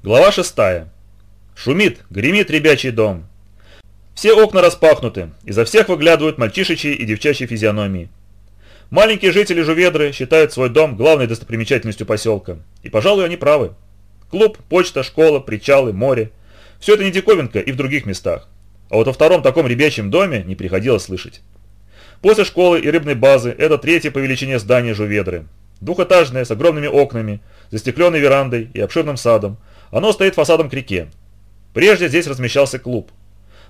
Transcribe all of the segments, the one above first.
Глава 6. Шумит, гремит ребячий дом. Все окна распахнуты, изо всех выглядывают мальчишечьи и девчачьи физиономии. Маленькие жители Жуведры считают свой дом главной достопримечательностью поселка. И, пожалуй, они правы. Клуб, почта, школа, причалы, море – все это не диковинка и в других местах. А вот о втором таком ребячьем доме не приходилось слышать. После школы и рыбной базы это третье по величине здание Жуведры. Двухэтажное, с огромными окнами, застекленной верандой и обширным садом – оно стоит фасадом к реке. Прежде здесь размещался клуб.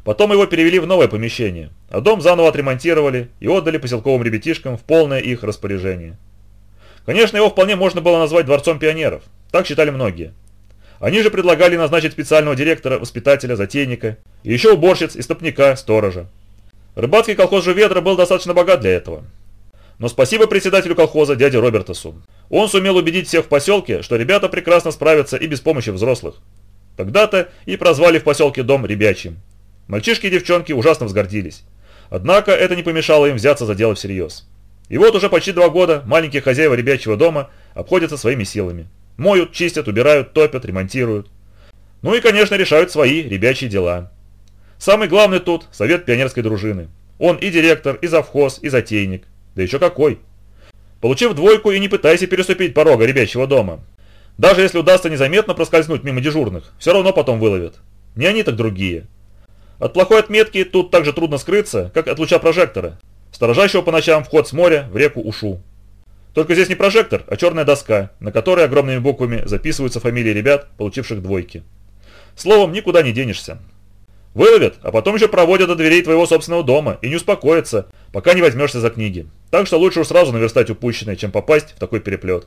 Потом его перевели в новое помещение, а дом заново отремонтировали и отдали поселковым ребятишкам в полное их распоряжение. Конечно, его вполне можно было назвать дворцом пионеров, так считали многие. Они же предлагали назначить специального директора, воспитателя, затейника, и еще уборщиц, истопника, сторожа. Рыбацкий колхоз Жуведра был достаточно богат для этого. Но спасибо председателю колхоза дяде Робертасу. Он сумел убедить всех в поселке, что ребята прекрасно справятся и без помощи взрослых. Тогда-то и прозвали в поселке дом ребячим. Мальчишки и девчонки ужасно взгордились. Однако это не помешало им взяться за дело всерьез. И вот уже почти два года маленькие хозяева ребячего дома обходятся своими силами. Моют, чистят, убирают, топят, ремонтируют. Ну и, конечно, решают свои ребячьи дела. Самый главный тут – совет пионерской дружины. Он и директор, и завхоз, и затейник. Да еще какой! Получив двойку и не пытайся переступить порога ребячего дома. Даже если удастся незаметно проскользнуть мимо дежурных, все равно потом выловят. Не они, так другие. От плохой отметки тут так же трудно скрыться, как от луча прожектора, сторожащего по ночам вход с моря в реку Ушу. Только здесь не прожектор, а черная доска, на которой огромными буквами записываются фамилии ребят, получивших двойки. Словом, никуда не денешься. Выловят, а потом еще проводят до дверей твоего собственного дома и не успокоятся, пока не возьмешься за книги. Так что лучше уж сразу наверстать упущенное, чем попасть в такой переплет.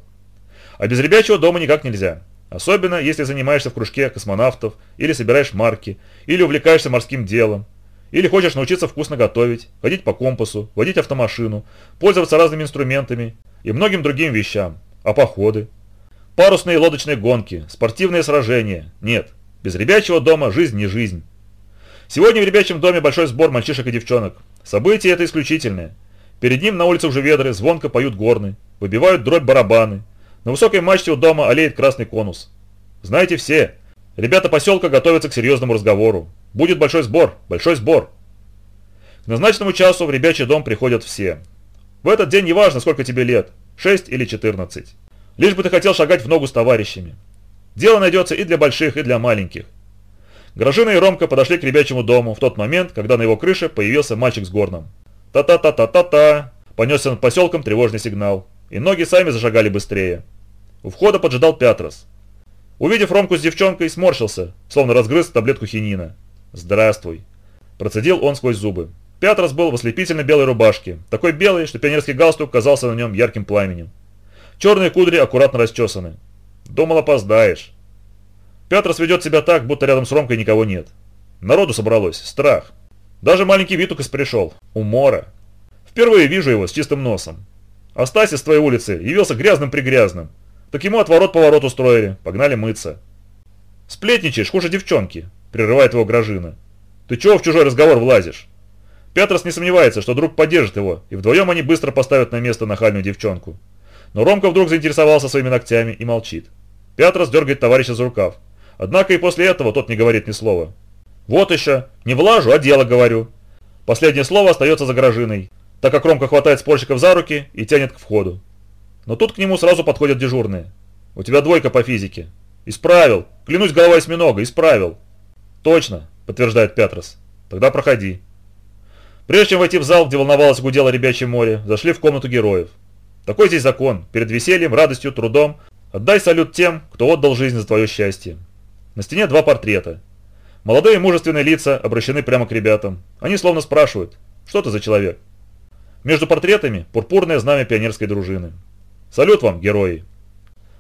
А без ребячего дома никак нельзя. Особенно, если занимаешься в кружке космонавтов, или собираешь марки, или увлекаешься морским делом, или хочешь научиться вкусно готовить, ходить по компасу, водить автомашину, пользоваться разными инструментами и многим другим вещам. А походы? Парусные лодочные гонки, спортивные сражения. Нет, без ребячего дома жизнь не жизнь. Сегодня в ребячем доме большой сбор мальчишек и девчонок. Событие это исключительное. Перед ним на улице уже ведры, звонко поют горны, выбивают дробь барабаны. На высокой мачте у дома олеет красный конус. Знаете все, ребята поселка готовятся к серьезному разговору. Будет большой сбор, большой сбор. К назначенному часу в ребячий дом приходят все. В этот день не важно, сколько тебе лет, 6 или 14. Лишь бы ты хотел шагать в ногу с товарищами. Дело найдется и для больших, и для маленьких. Гражина и Ромка подошли к ребячему дому в тот момент, когда на его крыше появился мальчик с горном. Та-та-та-та-та-та! Понесся над поселком тревожный сигнал, и ноги сами зашагали быстрее. У входа поджидал Пятрос. Увидев Ромку с девчонкой, сморщился, словно разгрыз таблетку хинина. «Здравствуй!» Процедил он сквозь зубы. Пятрос был в ослепительно белой рубашке, такой белой, что пионерский галстук казался на нем ярким пламенем. Черные кудри аккуратно расчесаны. «Думал, опоздаешь». Петрос ведет себя так, будто рядом с Ромкой никого нет. Народу собралось, страх. Даже маленький Витукас пришел, умора. Впервые вижу его с чистым носом. А Стаси с твоей улицы явился грязным-пригрязным. Так ему отворот-поворот устроили, погнали мыться. «Сплетничаешь, хуже девчонки», – прерывает его Гражина. «Ты чего в чужой разговор влазишь?» Петрос не сомневается, что друг поддержит его, и вдвоем они быстро поставят на место нахальную девчонку. Но Ромка вдруг заинтересовался своими ногтями и молчит. Петрос дергает товарища за рукав. Однако и после этого тот не говорит ни слова. «Вот еще, не влажу, а дело говорю». Последнее слово остается за Грожиной, так как Ромка хватает спорщиков за руки и тянет к входу. Но тут к нему сразу подходят дежурные. «У тебя двойка по физике». «Исправил! Клянусь головой осьминога, исправил!» «Точно!» – подтверждает Петрос. «Тогда проходи». Прежде чем войти в зал, где волновалось гудело ребячье море, зашли в комнату героев. Такой здесь закон. Перед весельем, радостью, трудом отдай салют тем, кто отдал жизнь за твое счастье. На стене два портрета. Молодые мужественные лица обращены прямо к ребятам. Они словно спрашивают, что ты за человек? Между портретами пурпурное знамя пионерской дружины. Салют вам, герои!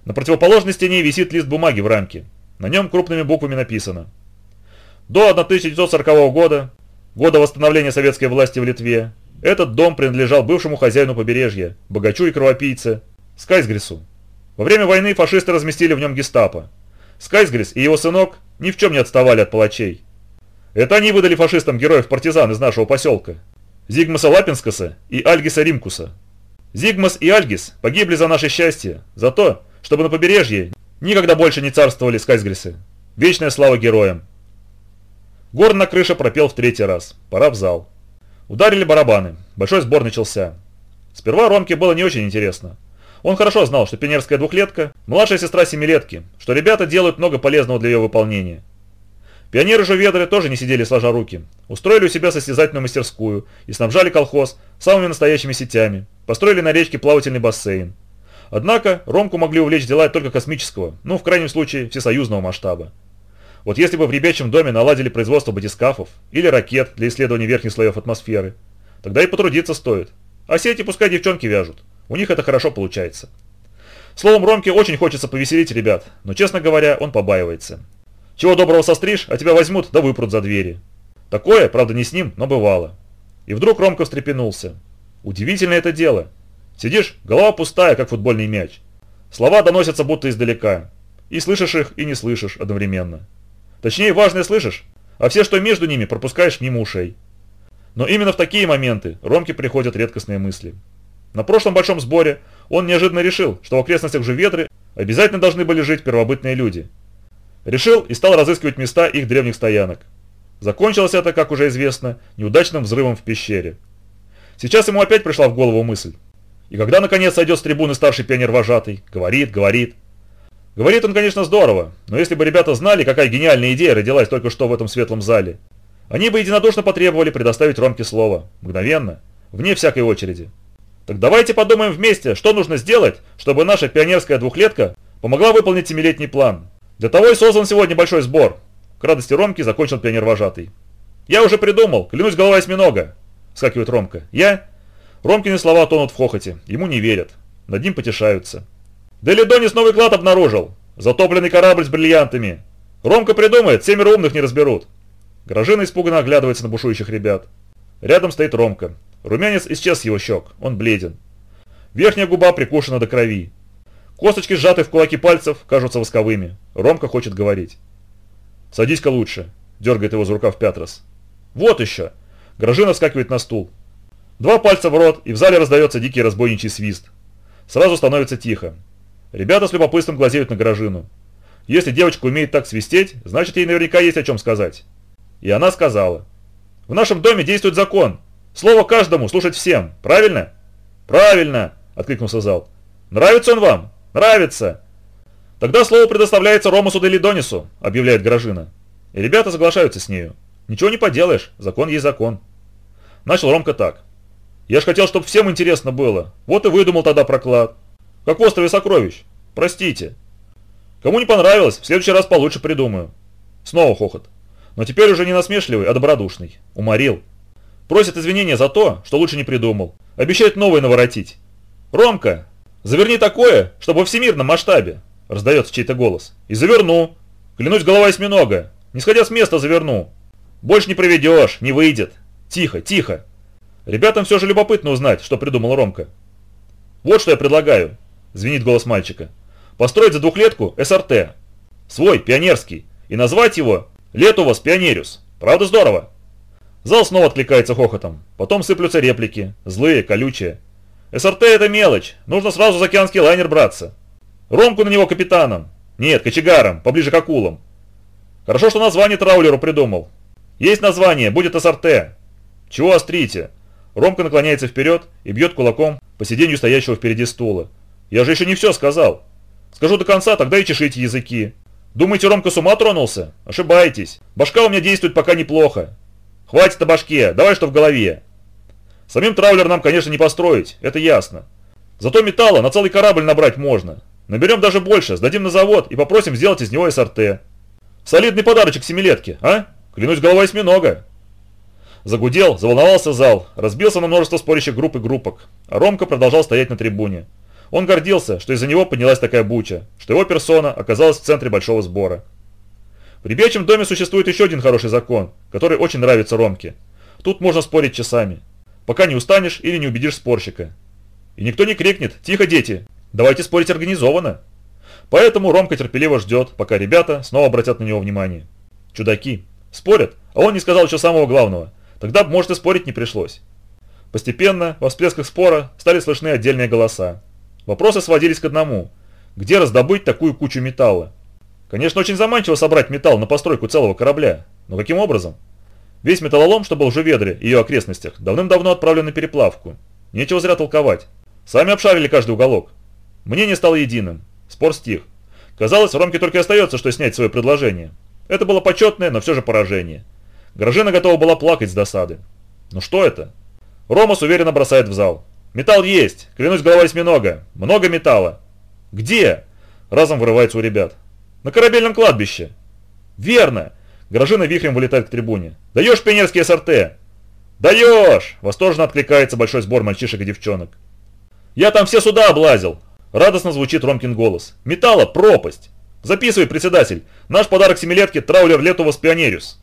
На противоположной стене висит лист бумаги в рамке. На нем крупными буквами написано. До 1940 года, года восстановления советской власти в Литве, этот дом принадлежал бывшему хозяину побережья, богачу и кровопийце, Скайсгрису. Во время войны фашисты разместили в нем гестапо. Скайсгрис и его сынок ни в чем не отставали от палачей. Это они выдали фашистам героев-партизан из нашего поселка. Зигмаса Лапинскаса и Альгиса Римкуса. Зигмас и Альгис погибли за наше счастье, за то, чтобы на побережье никогда больше не царствовали Скайсгрисы. Вечная слава героям. Горн на крыше пропел в третий раз. Пора в зал. Ударили барабаны. Большой сбор начался. Сперва Ромке было не очень интересно. Он хорошо знал, что пионерская двухлетка – младшая сестра семилетки, что ребята делают много полезного для ее выполнения. Пионеры же Ведры тоже не сидели сложа руки. Устроили у себя состязательную мастерскую и снабжали колхоз самыми настоящими сетями. Построили на речке плавательный бассейн. Однако Ромку могли увлечь дела только космического, ну в крайнем случае всесоюзного масштаба. Вот если бы в ребячем доме наладили производство батискафов или ракет для исследования верхних слоев атмосферы, тогда и потрудиться стоит. А сети пускай девчонки вяжут. У них это хорошо получается. Словом, Ромке очень хочется повеселить ребят, но, честно говоря, он побаивается. Чего доброго состришь, а тебя возьмут да выпрут за двери. Такое, правда не с ним, но бывало. И вдруг Ромка встрепенулся. Удивительное это дело. Сидишь, голова пустая, как футбольный мяч. Слова доносятся будто издалека. И слышишь их, и не слышишь одновременно. Точнее, важное слышишь, а все, что между ними, пропускаешь мимо ушей. Но именно в такие моменты Ромке приходят редкостные мысли. На прошлом большом сборе он неожиданно решил, что в окрестностях Жуветры обязательно должны были жить первобытные люди. Решил и стал разыскивать места их древних стоянок. Закончилось это, как уже известно, неудачным взрывом в пещере. Сейчас ему опять пришла в голову мысль. И когда наконец сойдет с трибуны старший пионер-вожатый, говорит, говорит, Говорит он, конечно, здорово, но если бы ребята знали, какая гениальная идея родилась только что в этом светлом зале, они бы единодушно потребовали предоставить Ромке слово, мгновенно, вне всякой очереди. Так давайте подумаем вместе, что нужно сделать, чтобы наша пионерская двухлетка помогла выполнить семилетний план. Для того и создан сегодня большой сбор. К радости Ромки закончил пионер-вожатый. Я уже придумал, клянусь голова осьминога. Скакивает Ромка. Я? Ромкины слова тонут в хохоте, ему не верят. Над ним потешаются. Делидонис новый клад обнаружил. Затопленный корабль с бриллиантами. Ромка придумает, семеро умных не разберут. Гражина испуганно оглядывается на бушующих ребят. Рядом стоит Ромка. Румянец исчез с его щек, он бледен. Верхняя губа прикушена до крови. Косточки, сжатые в кулаки пальцев, кажутся восковыми. Ромка хочет говорить. «Садись-ка лучше», – дергает его за рукав Пятрос. «Вот еще!» Гражина вскакивает на стул. Два пальца в рот, и в зале раздается дикий разбойничий свист. Сразу становится тихо. Ребята с любопытством глазеют на Гражину. Если девочка умеет так свистеть, значит ей наверняка есть о чем сказать. И она сказала. В нашем доме действует закон. Слово каждому, слушать всем. Правильно? Правильно, откликнулся зал. Нравится он вам? Нравится. Тогда слово предоставляется Ромасу Делидонису, объявляет Гражина. И ребята соглашаются с нею. Ничего не поделаешь, закон есть закон. Начал Ромка так. Я ж хотел, чтобы всем интересно было. Вот и выдумал тогда проклад. Как в острове сокровищ. Простите. Кому не понравилось, в следующий раз получше придумаю. Снова хохот. Но теперь уже не насмешливый, а добродушный. Уморил. Просит извинения за то, что лучше не придумал. Обещает новое наворотить. «Ромка, заверни такое, чтобы во всемирном масштабе!» Раздается чей-то голос. «И заверну! Клянусь голова осьминога! Не сходя с места заверну! Больше не проведешь, не выйдет! Тихо, тихо!» Ребятам все же любопытно узнать, что придумал Ромка. «Вот что я предлагаю. Звенит голос мальчика. Построить за двухлетку СРТ. Свой, пионерский. И назвать его Летувас Пионериус. Правда здорово? Зал снова откликается хохотом. Потом сыплются реплики. Злые, колючие. СРТ это мелочь. Нужно сразу за океанский лайнер браться. Ромку на него капитаном. Нет, кочегаром, поближе к акулам. Хорошо, что название траулеру придумал. Есть название, будет СРТ. Чего острите? Ромка наклоняется вперед и бьет кулаком по сиденью стоящего впереди стула. Я же еще не все сказал. Скажу до конца, тогда и чешите языки. Думаете, Ромка с ума тронулся? Ошибаетесь. Башка у меня действует пока неплохо. Хватит о башке, давай что в голове. Самим траулер нам, конечно, не построить, это ясно. Зато металла на целый корабль набрать можно. Наберем даже больше, сдадим на завод и попросим сделать из него СРТ. Солидный подарочек семилетке, а? Клянусь головой осьминога. Загудел, заволновался зал, разбился на множество спорящих групп и группок, а Ромка продолжал стоять на трибуне. Он гордился, что из-за него поднялась такая буча, что его персона оказалась в центре большого сбора. В ребячем доме существует еще один хороший закон, который очень нравится Ромке. Тут можно спорить часами, пока не устанешь или не убедишь спорщика. И никто не крикнет «Тихо, дети! Давайте спорить организованно!» Поэтому Ромка терпеливо ждет, пока ребята снова обратят на него внимание. Чудаки. Спорят, а он не сказал еще самого главного. Тогда, может, и спорить не пришлось. Постепенно, во всплесках спора, стали слышны отдельные голоса. Вопросы сводились к одному. Где раздобыть такую кучу металла? Конечно, очень заманчиво собрать металл на постройку целого корабля, но каким образом? Весь металлолом, что был в Жуведре и ее окрестностях, давным-давно отправлен на переплавку. Нечего зря толковать. Сами обшарили каждый уголок. Мнение стало единым. Спор стих. Казалось, Ромке только и остается, что снять свое предложение. Это было почетное, но все же поражение. Грожина готова была плакать с досады. Ну что это? Ромас уверенно бросает в зал. Металл есть, клянусь головой осьминога. Много металла. Где? Разом вырывается у ребят. На корабельном кладбище. Верно. Грожина вихрем вылетает к трибуне. Даешь пионерские СРТ? Даешь! Восторженно откликается большой сбор мальчишек и девчонок. Я там все суда облазил. Радостно звучит Ромкин голос. Металла пропасть. Записывай, председатель. Наш подарок семилетке траулер Летувос Пионериус.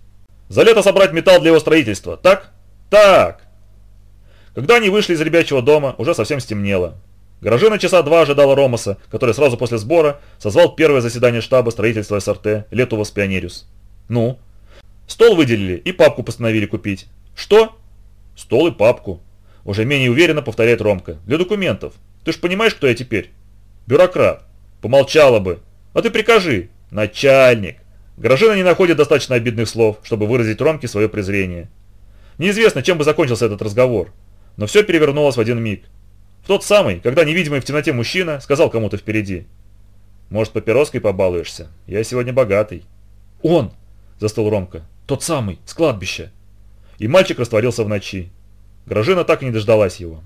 За лето собрать металл для его строительства, так? Так. Когда они вышли из ребячего дома, уже совсем стемнело. Гаражина часа два ожидала Ромаса, который сразу после сбора созвал первое заседание штаба строительства СРТ Летувос Пионериус. Ну? Стол выделили и папку постановили купить. Что? Стол и папку. Уже менее уверенно повторяет Ромка. Для документов. Ты ж понимаешь, кто я теперь? Бюрократ. Помолчала бы. А ты прикажи. Начальник. Гражина не находит достаточно обидных слов, чтобы выразить Ромке свое презрение. Неизвестно, чем бы закончился этот разговор. Но все перевернулось в один миг. Тот самый, когда невидимый в темноте мужчина сказал кому-то впереди. «Может, папироской побалуешься? Я сегодня богатый». «Он!» – застыл Ромка. «Тот самый, с кладбища!» И мальчик растворился в ночи. Гражина так и не дождалась его.